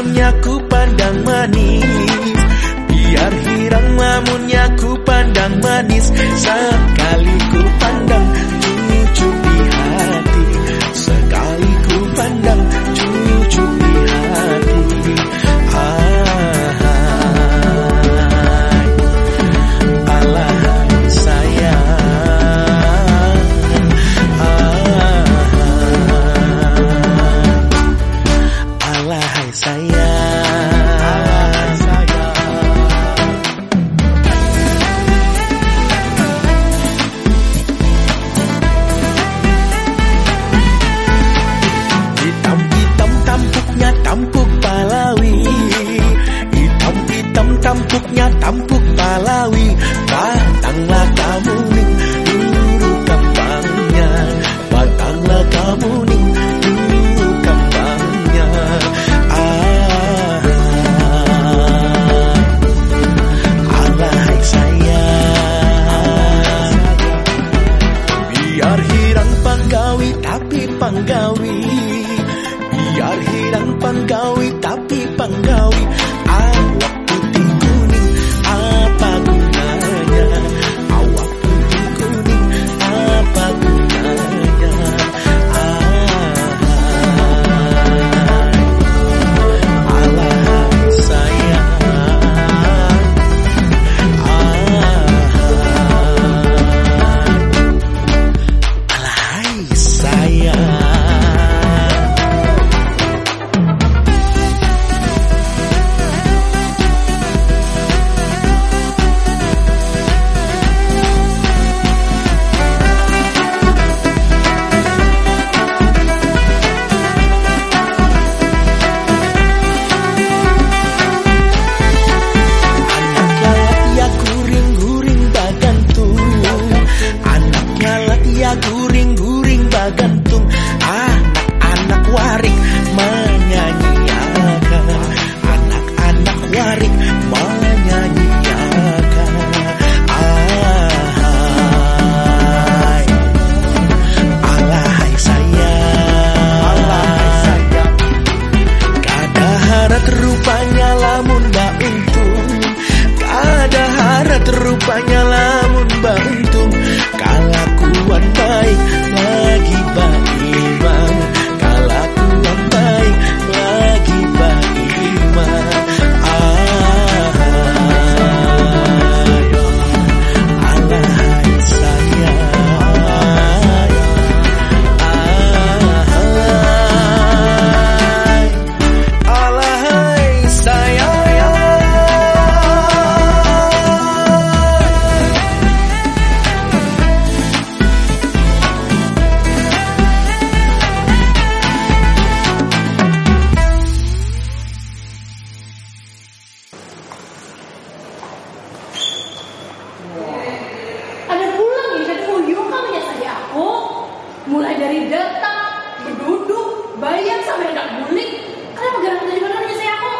lamunnya ku pandang manis. Biar hirang lamunnya ku pandang manis. Sekali ku Kampung Palawi Datanglah kamu ning Dulu kampangnya Datanglah kamu ning Dulu kampangnya. Ah. Alahai sayang. Biar hirang panggawi tapi panggawi. Biar hirang panggawi tapi Mulai dari datang, berduduk, bayar sampai hendak bulik. Kalian pegang tadi mana menyesali aku?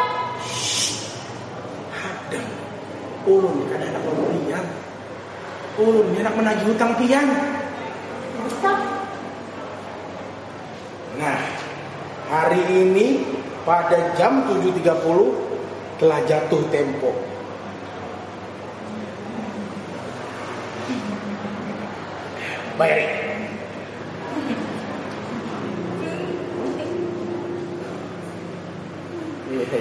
Adam, ulun kan anak. Ulun ini anak menagih hutang pian. Ustaz, Nah, hari ini pada jam 7.30 telah jatuh tempo. Bayarin. Thì